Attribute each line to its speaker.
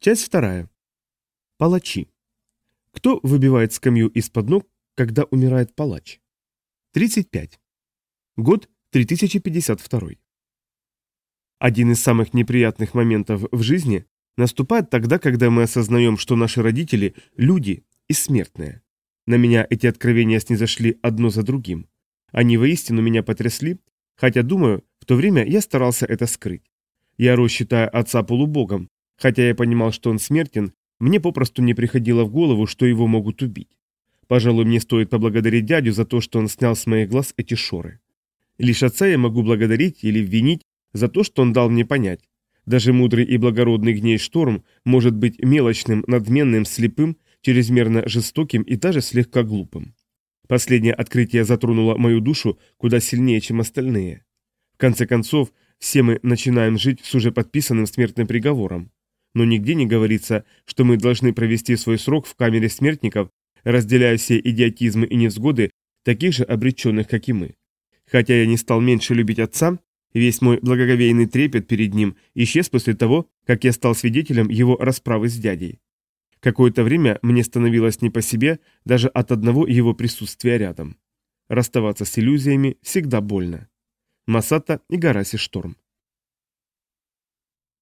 Speaker 1: Часть вторая. Палачи. Кто выбивает скамью из-под ног, когда умирает палач? 35. Год 3052. Один из самых неприятных моментов в жизни наступает тогда, когда мы осознаем, что наши родители – люди и смертные. На меня эти откровения снизошли одно за другим. Они воистину меня потрясли, хотя, думаю, в то время я старался это скрыть. Я, рос, считая отца полубогом, Хотя я понимал, что он смертен, мне попросту не приходило в голову, что его могут убить. Пожалуй, мне стоит поблагодарить дядю за то, что он снял с моих глаз эти шоры. Лишь отца я могу благодарить или винить за то, что он дал мне понять. Даже мудрый и благородный гней Шторм может быть мелочным, надменным, слепым, чрезмерно жестоким и даже слегка глупым. Последнее открытие затронуло мою душу куда сильнее, чем остальные. В конце концов, все мы начинаем жить с уже подписанным смертным приговором но нигде не говорится, что мы должны провести свой срок в камере смертников, разделяя все идиотизмы и невзгоды таких же обреченных, как и мы. Хотя я не стал меньше любить отца, весь мой благоговейный трепет перед ним исчез после того, как я стал свидетелем его расправы с дядей. Какое-то время мне становилось не по себе даже от одного его присутствия рядом. Расставаться с иллюзиями всегда больно. Масата и Гараси Шторм.